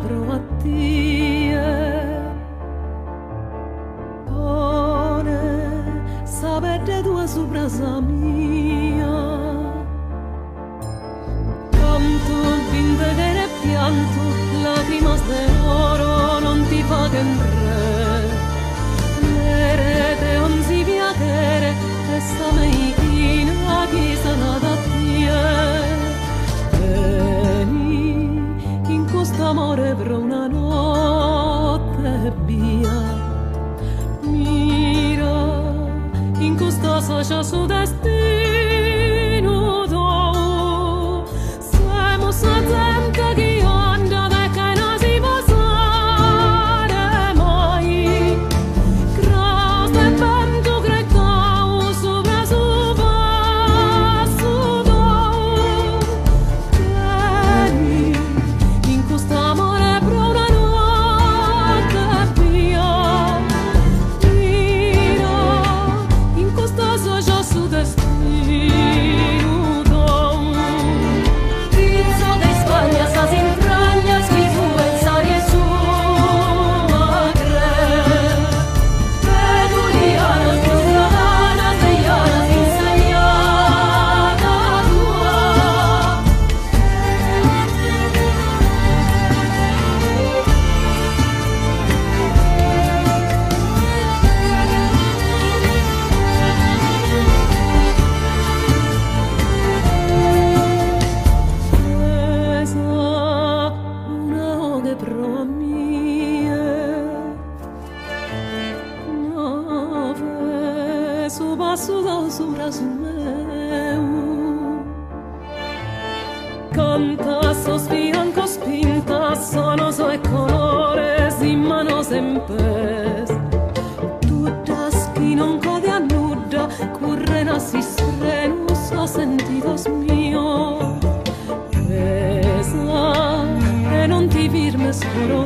dietro mattie Pone sapete tua sopra sa mia. Canto, vinte pianto, lacrimas de oro. los ojos sudaste su vaso d'ausura sul meu. Cantassos biancos pintassono e colores in manos en pes Tutas chi non code a nuda curren a si strenus a sentidos mio Pesa e non ti virmes coro